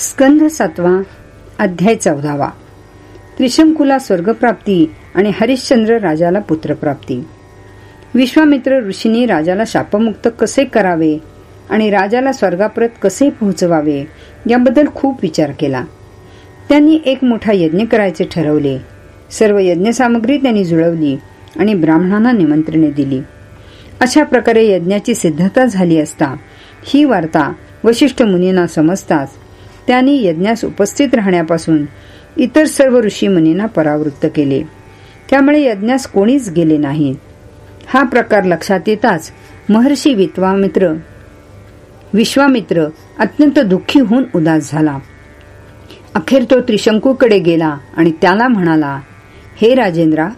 स्कंध सातवा अध्याय चौदावा. त्रिशंकुला स्वर्गप्राप्ती आणि हरिश्चंद्र राजाला पुत्रप्राप्ती. विश्वामित्र ऋषींनी राजाला शापमुक्त कसे करावे आणि राजाला स्वर्गाप्रत कसे पोहोचवावे याबद्दल खूप विचार केला. त्यांनी एक मोठा यज्ञ करायचे ठरवले. सर्व यज्ञसामग्री त्यांनी जुळवली आणि ब्राह्मणांना निमंत्रणे दिली. अशा प्रकारे यज्ञाची सिद्धता झाली असता ही वार्ता वशिष्ठ मुनींना समजताच त्यांनी यज्ञास उपस्थित राहण्यापासून इतर सर्व ऋषी मुनींना परावृत्त केले. त्यामुळे यज्ञास कोणीच गेले नाही. हा प्रकार लक्षात येताच महर्षी विद्वामित्र विश्वामित्र अत्यंत दुःखी होऊन उदास झाला. अखेर तो त्रिशंकूकडे गेला आणि त्याला म्हणाला हे राजेंद्रा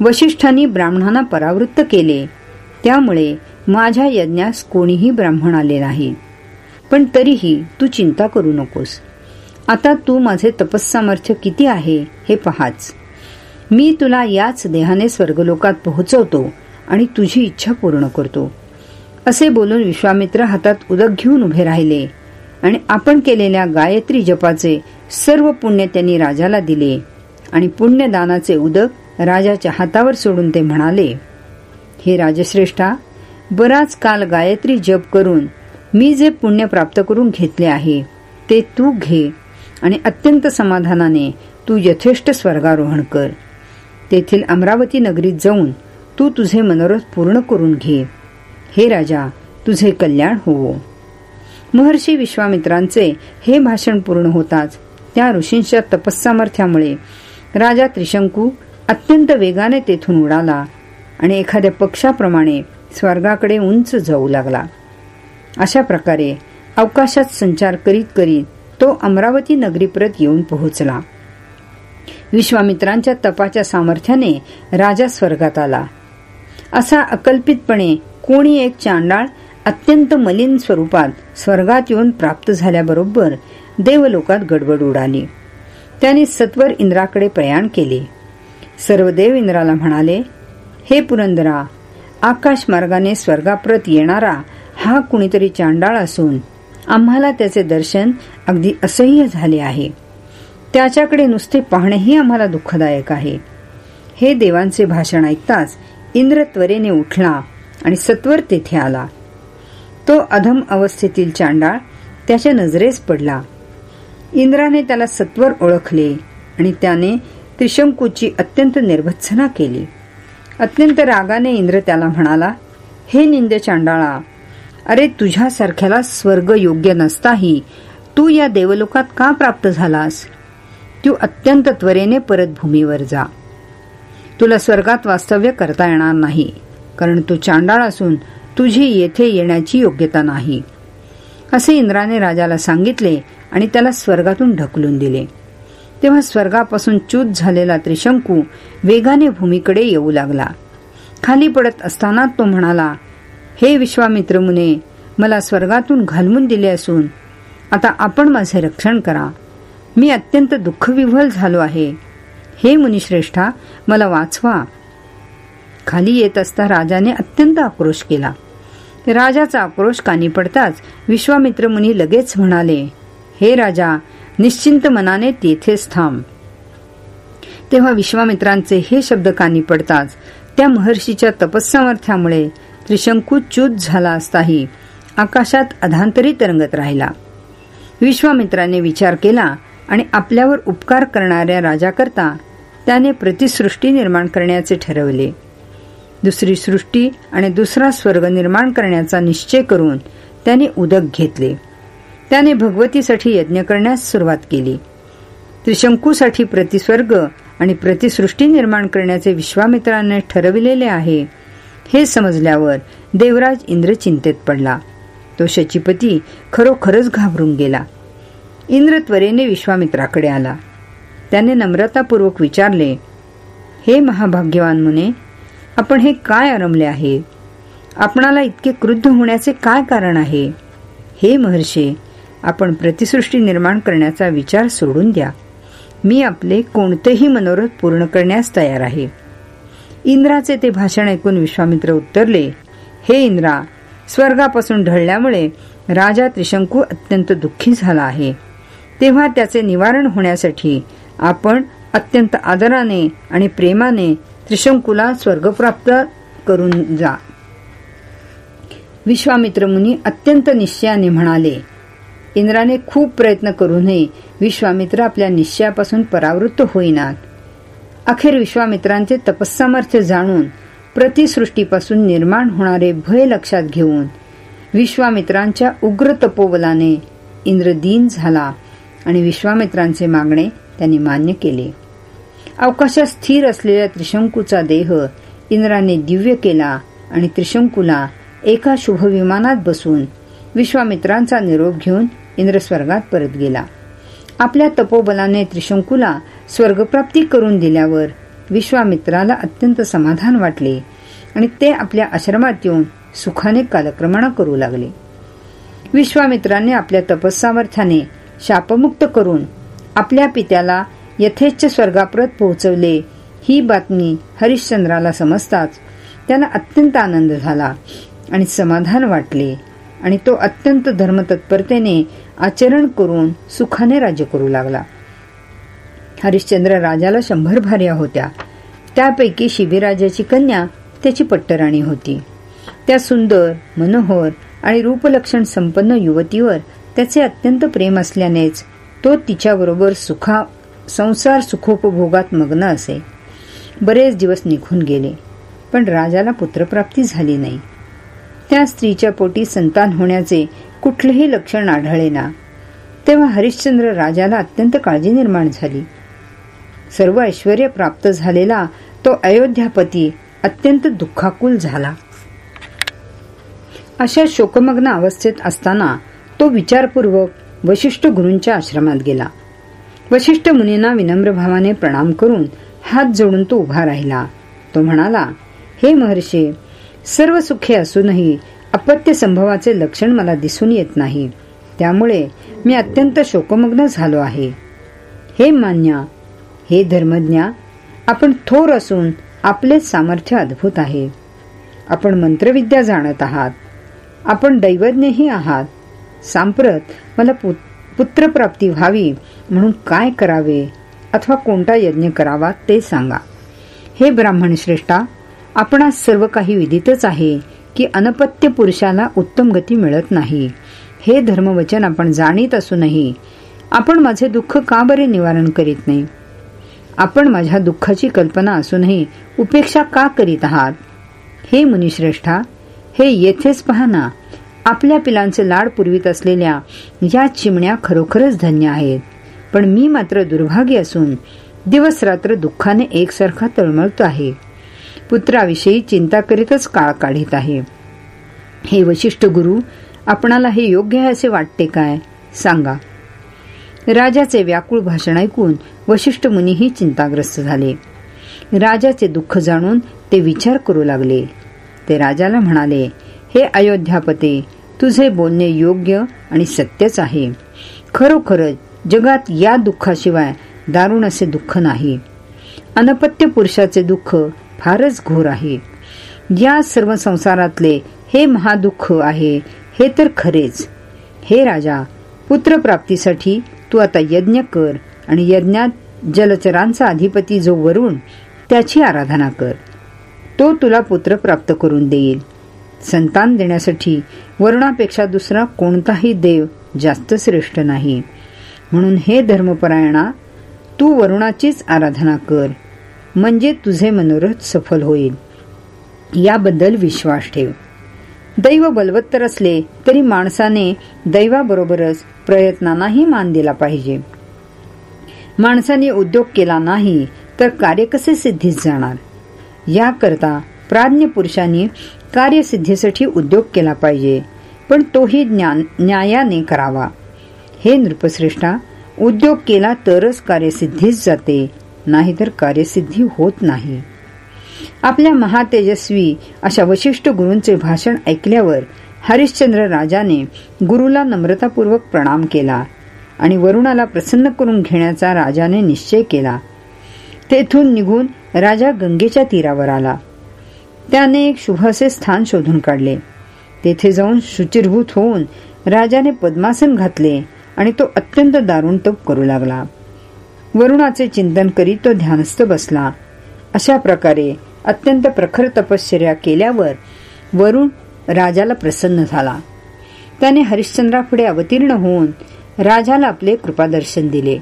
वशिष्ठांनी ब्राह्मणांना परावृत्त केले. त्यामुळे माझ्या यज्ञास कोणीही ब्राह्मण आले नाही. पण तरीही तू चिंता करू नकोस. आता तू माझे तपस्सामर्थ्य किती आहे हे पहाच. मी तुला याच देहाने स्वर्गलोकात पोहोचवतो आणि तुझी इच्छा पूर्ण करतो. असे बोलून विश्वामित्र हातात उदक घेऊन उभे राहिले आणि आपण केलेल्या गायत्री जपाचे सर्व पुण्य त्यांनी राजाला दिले आणि पुण्यदानाचे उदक राजाच्या हातावर सोडून ते म्हणाले हे राजश्रेष्ठा बराच काल गायत्री जप करून मी जे पुण्य प्राप्त करून घेतले आहे ते तू घे आणि अत्यंत समाधानाने तू यथेष्ट स्वर्गारोहण कर. तेथील अमरावती नगरीत जाऊन तू तुझे मनोरथ पूर्ण करून घे. हे राजा तुझे कल्याण होवो. महर्षी विश्वामित्रांचे हे भाषण पूर्ण होताच त्या ऋषींच्या तपस्सामर्थ्यामुळे राजा त्रिशंकू अत्यंत वेगाने तेथून उडाला आणि एखाद्या पक्षाप्रमाणे स्वर्गाकडे उंच जाऊ लागला. अशा प्रकारे अवकाशात संचार करीत करीत तो अमरावती नगरीप्रत येऊन पोहोचला. विश्वामित्रांच्या तपाच्या सामर्थ्याने राजा स्वर्गात आला. असा अकल्पितपणे कोणी एक चांडाळ अत्यंत मलिन स्वरूपात स्वर्गात येऊन प्राप्त झाल्याबरोबर देवलोकात गडबड उडाली. त्याने सत्वर इंद्राकडे प्रयाण केले. सर्व देव इंद्राला म्हणाले हे पुरंदरा आकाश मार्गाने स्वर्गाप्रत येणारा हा कुणीतरी चांडाळ असून आम्हाला त्याचे दर्शन अगदी असह्य झाले आहे. त्याच्याकडे नुसते पाहणेही आम्हाला दुःखदायक आहे. हे देवांचे भाषण ऐकताच इंद्र त्वरेने उठला आणि सत्वर तेथे आला. तो अधम अवस्थेतील चांडाळ त्याच्या नजरेस पडला. इंद्राने त्याला सत्वर ओळखले आणि त्याने त्रिशंकूची अत्यंत निर्भत्सना केली. अत्यंत रागाने इंद्र त्याला म्हणाला हे निंद चांडाळा अरे तुझ्यासारख्याला स्वर्ग योग्य नसताही तू या देवलोकात का प्राप्त झालास? तू अत्यंत त्वरेने परत भूमीवर जा. तुला स्वर्गात वास्तव्य करता येणार नाही कारण तू चांडाळ असून तुझी येथे येण्याची योग्यता नाही. असे इंद्राने राजाला सांगितले आणि त्याला स्वर्गातून ढकलून दिले. तेव्हा स्वर्गापासून च्यूत झालेला त्रिशंकू वेगाने भूमीकडे येऊ लागला. खाली पडत असताना तो म्हणाला हे विश्वामित्र मुने मला स्वर्गातून घालवून दिले असून आता आपण माझे रक्षण करा. मी अत्यंत दुःखविव्हल झालो आहे. हे मुनिश्रेष्ठा मला वाचवा. खाली येत असता राजाने अत्यंत आक्रोश केला. राजाचा आक्रोश कानी पडताच विश्वामित्र मुनी लगेच म्हणाले हे राजा निश्चिंत मनाने तेथेच थांब. तेव्हा विश्वामित्रांचे हे शब्द कानी पडताच त्या महर्षीच्या तपस्सामर्थ्यामुळे त्रिशंकू च्यूत झाला असताही आकाशात अधांतरी तरंगत राहिला. विश्वामित्राने विचार केला आणि आपल्यावर उपकार करणाऱ्या राजाकरता त्याने प्रतिसृष्टी निर्माण करण्याचे ठरवले. दुसरी सृष्टी आणि दुसरा स्वर्ग निर्माण करण्याचा निश्चय करून त्याने उदक घेतले. त्याने भगवतीसाठी यज्ञ करण्यास सुरुवात केली. त्रिशंकूसाठी प्रतिस्वर्ग आणि प्रतिसृष्टी निर्माण करण्याचे विश्वामित्राने ठरविलेले आहे हे समजल्यावर देवराज इंद्र चिंतेत पडला. तो शचीपती खरोखरच घाबरून गेला. इंद्र त्वरेने विश्वामित्राकडे आला. त्याने नम्रतापूर्वक विचारले हे महाभाग्यवान मुने आपण हे काय आरंभले आहे? आपणाला इतके क्रुद्ध होण्याचे काय कारण आहे? हे महर्षे आपण प्रतिसृष्टी निर्माण करण्याचा विचार सोडून द्या. मी आपले कोणतेही मनोरथ पूर्ण करण्यास तयार आहे. इंद्राचे ते भाषण ऐकून विश्वामित्र उत्तरले हे इंद्रा स्वर्गापासून ढळल्यामुळे राजा त्रिशंकू अत्यंत दुःखी झाला आहे. तेव्हा त्याचे निवारण होण्यासाठी आपण अत्यंत आदराने आणि प्रेमाने त्रिशंकूला स्वर्गप्राप्त करून जा. विश्वामित्र मुनी अत्यंत निश्चयाने म्हणाले इंद्राने खूप प्रयत्न करूनही विश्वामित्र आपल्या निश्चयापासून परावृत्त होईनात. अखेर विश्वामित्रांचे तपस्सामर्थ्य जाणून प्रतिसृष्टीपासून निर्माण होणारे भय लक्षात घेऊन विश्वामित्रांच्या उग्र तपोबलाने इंद्र दीन झाला आणि विश्वामित्रांचे मागणे त्यांनी मान्य केले. अवकाशात स्थिर असलेल्या त्रिशंकूचा देह इंद्राने दिव्य केला आणि त्रिशंकूला एका शुभविमानात बसून विश्वामित्रांचा निरोप घेऊन इंद्र स्वर्गात परत गेला. आपल्या तपोबलाने त्रिशंकूला स्वर्गप्राप्ती करून दिल्यावर विश्वामित्राला अत्यंत समाधान वाटले आणि ते आपल्या आश्रमात येऊन सुखाने कालक्रमणा करू लागले. विश्वामित्राने आपल्या तपस्सामर्थ्याने शापमुक्त करून आपल्या पित्याला यथेच्छ स्वर्गाप्रत पोहोचवले. ही बातमी हरिश्चंद्राला समजताच त्याला अत्यंत आनंद झाला आणि समाधान वाटले आणि तो अत्यंत धर्मतत्परतेने आचरण करून सुखाने राज्य करू लागला. हरिश्चंद्र राजाला शंभर भार्या होत्या. त्यापैकी शिबिराजाची कन्या त्याची पट्टराणी होती. त्या सुंदर मनोहर आणि रूपलक्षण संपन्न युवतीवर त्याचे अत्यंत प्रेम असल्यानेच तो तिच्याबरोबर सुखा संसार सुखोपभोगात मग्न असे. बरेच दिवस निघून गेले पण राजाला पुत्रप्राप्ती झाली नाही. त्या स्त्रीच्या पोटी संतान होण्याचे कुठलेही लक्षण आढळले ना तेव्हा हरिश्चंद्र राजाला अत्यंत काळजी निर्माण झाली. सर्व ऐश्वर प्राप्त झालेला तो अयोध्यापती अत्यंत दुःखाकुल झाला. अशा शोकमग्न अवस्थेत असताना तो विचारपूर्वक वशिष्ठ गुरूंच्या आश्रमात गेला. वशिष्ठ मुनींना विनम्र भावाने प्रणाम करून हात जोडून तो उभा राहिला. तो म्हणाला हे महर्षी सर्व सुखे असूनही अपत्य संभवाचे लक्षण मला दिसून येत नाही. त्यामुळे मी अत्यंत शोकमग्न झालो आहे. हे मान्य हे धर्मज्ञा आपण थोर असून आपले सामर्थ्य अद्भुत आहे. आपण मंत्रविद्या जाणत आहात. आपण दैवज्ञही आहात. सांप्रत मला पु पुत्रप्राप्ती व्हावी म्हणून काय करावे अथवा कोणता यज्ञ करावा ते सांगा. हे ब्राह्मण श्रेष्ठा आपणास सर्व काही विदितच आहे. की अनपत्य पुरुषाला उत्तम गती मिळत नाही. हे धर्मवचन आपण जाणीत असूनही आपण माझे दुःख का बरे निवारण करीत नाही? आपण माझ्या दुःखाची कल्पना असूनही उपेक्षा का करीत आहात? हे मुनिश्रेष्ठा हे येथेच पहा ना आपल्या पिलांचे लाड पुरवीत असलेल्या या चिमण्या खरोखरच धन्य आहेत. पण मी मात्र दुर्भाग्य असून दिवस रात्र दुःखाने एकसारखा तळमळतो आहे. पुत्राविषयी चिंता करीतच काळ काढीत आहे. हे वशिष्ठ गुरु आपणाला हे योग्य आहे असे वाटते काय? सांगा. राजाचे व्याकुळ भाषण ऐकून वशिष्ठ मुनीही चिंताग्रस्त झाले. राजाचे दुःख जाणून ते विचार करू लागले. ते राजाला म्हणाले हे अयोध्यापते तुझे बोलणे योग्य आणि सत्यच आहे. खरोखरच जगात या दुःखाशिवाय दारुण असे दुःख नाही. अनपत्य पुरुषाचे दुःख फारच घोर आहे. या सर्व संसारातले हे महादुःख आहे हे तर खरेच. हे राजा पुत्रप्राप्तीसाठी तू आता यज्ञ कर आणि यज्ञात जलचरांचा अधिपती जो वरुण त्याची आराधना कर. तो तुला पुत्र प्राप्त करून देईल. संतान देण्यासाठी वरुणापेक्षा दुसरा कोणताही देव जास्त श्रेष्ठ नाही. म्हणून हे धर्मपरायणा तू वरुणाचीच आराधना कर. म्हणजे तुझे मनोरथ सफल होईल. याबद्दल विश्वास ठेव. दैव बलवत्तर असले तरी माणसाने दैवाबरोबरच प्रयत्नांनाही मान दिला पाहिजे. माणसाने उद्योग केला नाही तर कार्य कसे सिद्धीस जाणार? याकरता प्राज्ञ पुरुषांनी कार्यसिद्धीसाठी उद्योग केला पाहिजे पण तोही ज्ञान न्यायाने करावा. हे नृपश्रेष्ठा उद्योग केला तरच कार्यसिद्धीस जाते नाहीतर कार्यसिद्धी होत नाही. आपल्या महातेजस्वी अशा वशिष्ठ गुरूंचे भाषण ऐकल्यावर हरिश्चंद्र राजाने गुरुला नम्रतापूर्वक प्रणाम केला आणि वरुणाला प्रसन्न करून घेण्याचा राजाने निश्चय केला. तेथून निघून राजा गंगेच्या तीरावर आला. त्याने एक शुभ असे स्थान शोधून काढले. तेथे जाऊन शुचिरभूत होऊन राजाने पद्मासन घातले आणि तो अत्यंत दारुण तप करू लागला. वरुणाचे चिंतन करीत तो ध्यानस्थ बसला. अशा प्रकारे अत्यंत प्रखर तपश्चर्या केल्यावर वरुण राजाला प्रसन्न झाला. त्याने हरिश्चंद्रापुढे अवतीर्ण होऊन राजाला आपले कृपादर्शन दिले.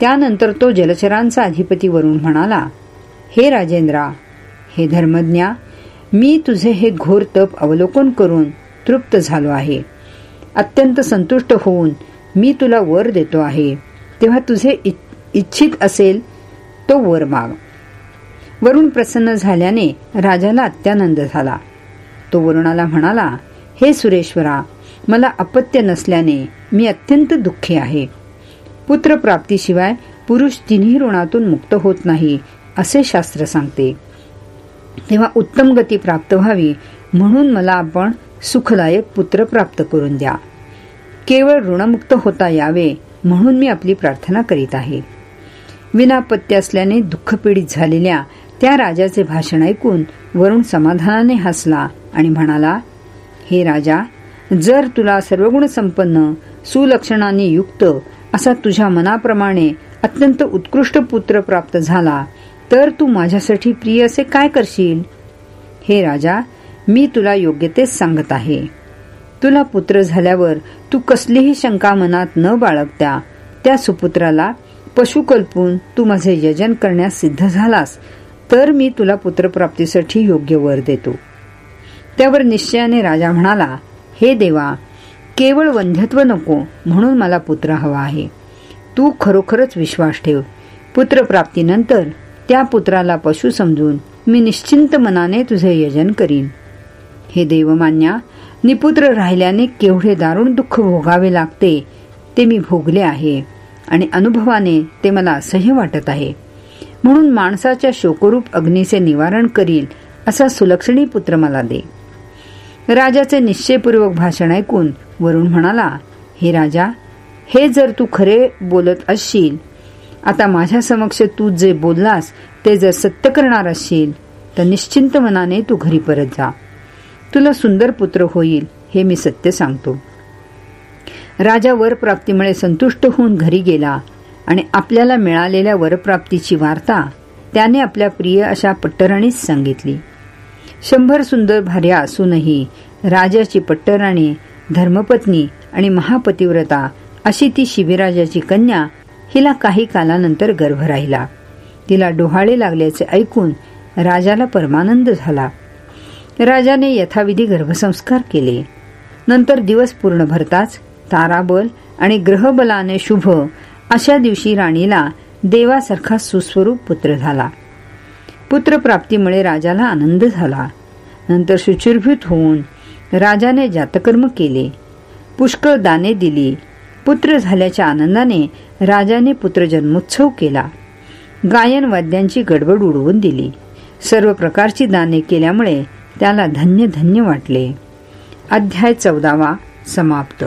त्यानंतर तो जलचरांचा अधिपती वरुण म्हणाला हे राजेंद्रा हे धर्मज्ञा मी तुझे हे घोर तप अवलोकन करून तृप्त झालो आहे. अत्यंत संतुष्ट होऊन मी तुला वर देतो आहे. तेव्हा तुझे इच्छित असेल तो वर माग वरुण प्रसन्न झाल्याने राजाला अत्यानंद झाला. तो वरुणाला म्हणाला हे सुरेश्वरा मला अपत्य नसल्याने मी अत्यंत दुःखी आहे. पुत्रप्राप्तीशिवाय पुरुष तिन्ही ऋणातून मुक्त होत नाही असे शास्त्र सांगते. तेव्हा उत्तम गती प्राप्त व्हावी म्हणून मला आपण सुखदायक पुत्र प्राप्त करून द्या. केवळ ऋणमुक्त होता यावे म्हणून मी आपली प्रार्थना करीत आहे. विनापत्य असल्याने दुःखपीडित झालेल्या त्या राजाचे भाषण ऐकून वरुण समाधानाने हसला आणि म्हणाला हे राजा जर तुला सर्वगुण संपन्न सुलक्षणाने युक्त असा तुझ्या मनाप्रमाणे अत्यंत उत्कृष्ट पुत्र प्राप्त झाला तर तू माझ्यासाठी प्रिय असे काय करशील? हे राजा मी तुला योग्य तेच सांगत आहे. तुला पुत्र झाल्यावर तू कसलीही शंका मनात न बाळगत्या त्या सुपुत्राला पशु कल्पून तू माझे यजन करण्यास सिद्ध झालास तर मी तुला पुत्रप्राप्तीसाठी योग्य वर देतो. त्यावर निश्चयाने राजा म्हणाला हे देवा केवळ वंध्यत्व नको म्हणून मला पुत्र हवा आहे. तू खरोखरच विश्वास ठेव. पुत्रप्राप्तीनंतर त्या पुत्राला पशु समजून मी निश्चिंत मनाने तुझे यजन करीन. हे देवमान्या निपुत्र राहिल्याने केवढे दारुण दुःख भोगावे लागते ते मी भोगले आहे. आणि अनुभवाने ते मला असह्य वाटत आहे. म्हणून माणसाच्या शोकरूप अग्नीचे निवारण करील असा सुलक्षणी पुत्र मला दे. राजाचे निश्चयपूर्वक भाषण ऐकून वरुण म्हणाला हे राजा हे जर तू खरे बोलत असशील आता माझ्या समक्ष तू जे बोललास ते जर सत्य करणार असशील तर निश्चिंत मनाने तू घरी परत जा. तुला सुंदर पुत्र होईल हे मी सत्य सांगतो. राजा वरप्राप्तीमुळे संतुष्ट होऊन घरी गेला आणि आपल्याला मिळालेल्या वरप्राप्तीची वार्ता त्याने आपल्या प्रिय अशा पट्टराणीच सांगितली. शंभर सुंदर भार्या असूनही राजाची पट्टराणी धर्मपत्नी आणि महापतिव्रता अशी ती शिबिराजाची कन्या हिला काही कालानंतर गर्भ राहिला. तिला डोहाळे लागल्याचे ऐकून राजाला परमानंद झाला. राजाने यथाविधी गर्भसंस्कार केले. नंतर दिवस पूर्ण भरताच ताराबल आणि ग्रहबलाने शुभ अशा दिवशी राणीला देवासारखा सुस्वरूप पुत्र झाला. पुत्रप्राप्तीमुळे राजाला आनंद झाला. नंतर शुचिर्भूत होऊन राजाने जातकर्म केले. पुष्कळ दाने दिली. पुत्र झाल्याच्या आनंदाने राजाने पुत्र जन्मोत्सव केला. गायन वाद्यांची गडबड उडवून दिली. सर्व प्रकारची दाने केल्यामुळे त्याला धन्य धन्य वाटले. अध्याय चौदावा समाप्त.